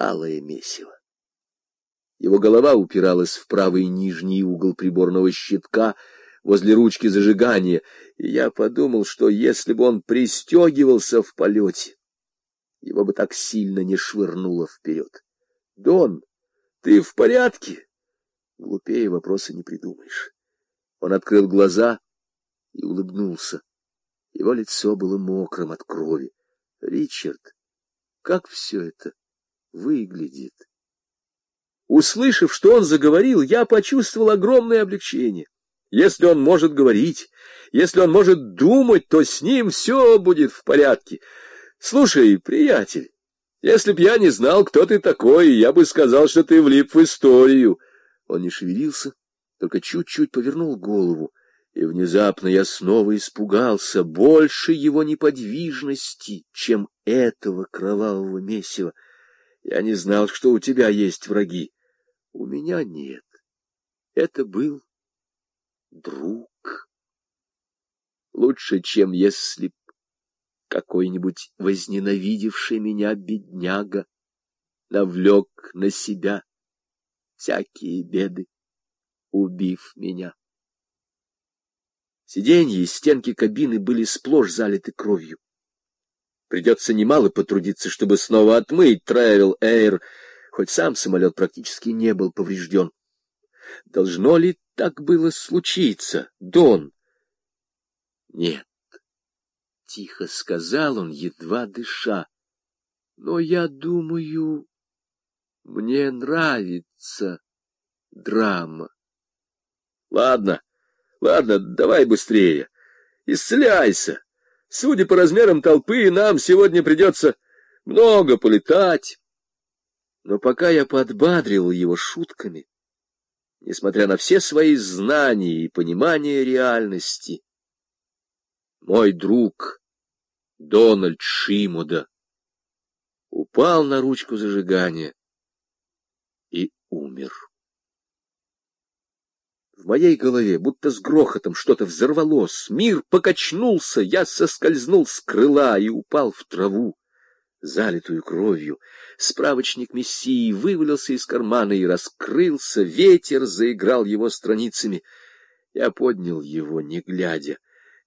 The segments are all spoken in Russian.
алое месиво. Его голова упиралась в правый нижний угол приборного щитка возле ручки зажигания, и я подумал, что если бы он пристегивался в полете, его бы так сильно не швырнуло вперед. — Дон, ты в порядке? Глупее вопроса не придумаешь. Он открыл глаза и улыбнулся. Его лицо было мокрым от крови. — Ричард, как все это выглядит? Услышав, что он заговорил, я почувствовал огромное облегчение. Если он может говорить, если он может думать, то с ним все будет в порядке. Слушай, приятель, если б я не знал, кто ты такой, я бы сказал, что ты влип в историю. Он не шевелился, только чуть-чуть повернул голову, и внезапно я снова испугался больше его неподвижности, чем этого кровавого месива. Я не знал, что у тебя есть враги. У меня нет. Это был друг. Лучше, чем если б какой-нибудь возненавидевший меня бедняга навлек на себя всякие беды, убив меня. Сиденья и стенки кабины были сплошь залиты кровью. Придется немало потрудиться, чтобы снова отмыть Travel Air хоть сам самолет практически не был поврежден. Должно ли так было случиться, Дон? Нет, — тихо сказал он, едва дыша. Но я думаю, мне нравится драма. Ладно, ладно, давай быстрее. Исцеляйся. Судя по размерам толпы, нам сегодня придется много полетать. Но пока я подбадривал его шутками, несмотря на все свои знания и понимание реальности, мой друг Дональд Шимуда упал на ручку зажигания и умер. В моей голове будто с грохотом что-то взорвалось, мир покачнулся, я соскользнул с крыла и упал в траву залитую кровью. Справочник Мессии вывалился из кармана и раскрылся, ветер заиграл его страницами. Я поднял его, не глядя.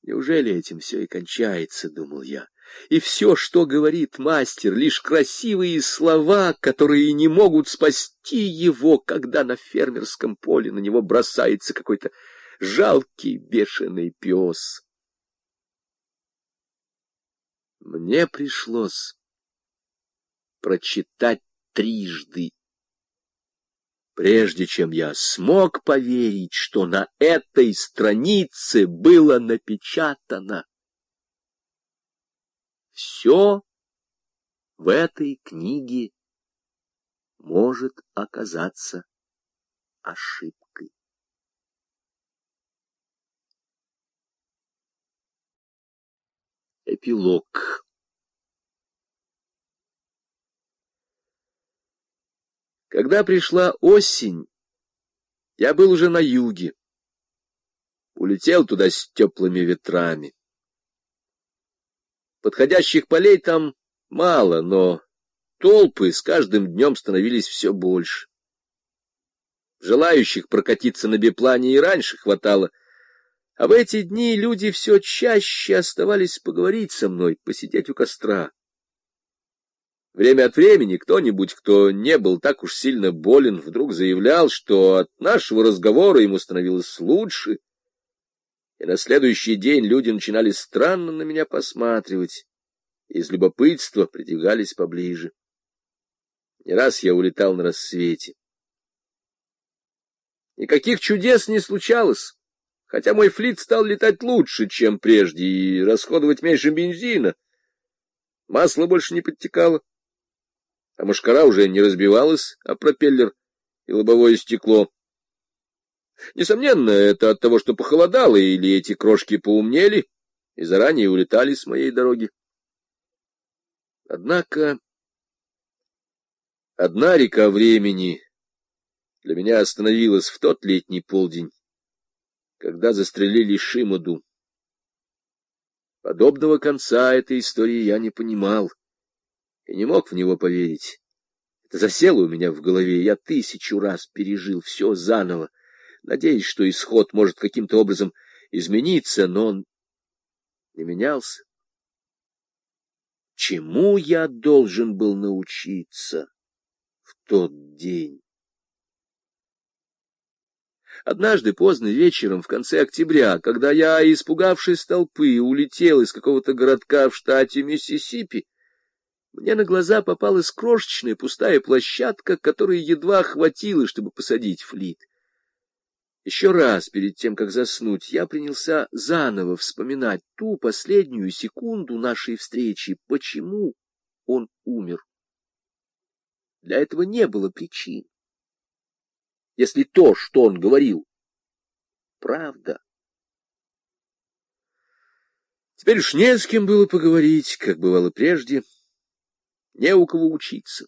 Неужели этим все и кончается, — думал я. И все, что говорит мастер, лишь красивые слова, которые не могут спасти его, когда на фермерском поле на него бросается какой-то жалкий бешеный пес. Мне пришлось прочитать трижды, прежде чем я смог поверить, что на этой странице было напечатано. Все в этой книге может оказаться ошибкой. Эпилог Когда пришла осень, я был уже на юге. Улетел туда с теплыми ветрами. Подходящих полей там мало, но толпы с каждым днем становились все больше. Желающих прокатиться на биплане и раньше хватало, а в эти дни люди все чаще оставались поговорить со мной, посидеть у костра. Время от времени кто-нибудь, кто не был так уж сильно болен, вдруг заявлял, что от нашего разговора ему становилось лучше, и на следующий день люди начинали странно на меня посматривать, из любопытства придвигались поближе. Не раз я улетал на рассвете. Никаких чудес не случалось, хотя мой флит стал летать лучше, чем прежде, и расходовать меньше бензина. Масло больше не подтекало а мушкара уже не разбивалась а пропеллер и лобовое стекло. Несомненно, это от того, что похолодало, или эти крошки поумнели и заранее улетали с моей дороги. Однако одна река времени для меня остановилась в тот летний полдень, когда застрелили Шимоду. Подобного конца этой истории я не понимал и не мог в него поверить. засело у меня в голове, я тысячу раз пережил все заново, надеясь, что исход может каким-то образом измениться, но он не менялся. Чему я должен был научиться в тот день? Однажды поздно вечером, в конце октября, когда я, испугавшись толпы, улетел из какого-то городка в штате Миссисипи, мне на глаза попалась крошечная пустая площадка, которой едва хватило, чтобы посадить флит. Еще раз, перед тем, как заснуть, я принялся заново вспоминать ту последнюю секунду нашей встречи, почему он умер. Для этого не было причин. Если то, что он говорил, правда. Теперь уж не с кем было поговорить, как бывало прежде, не у кого учиться.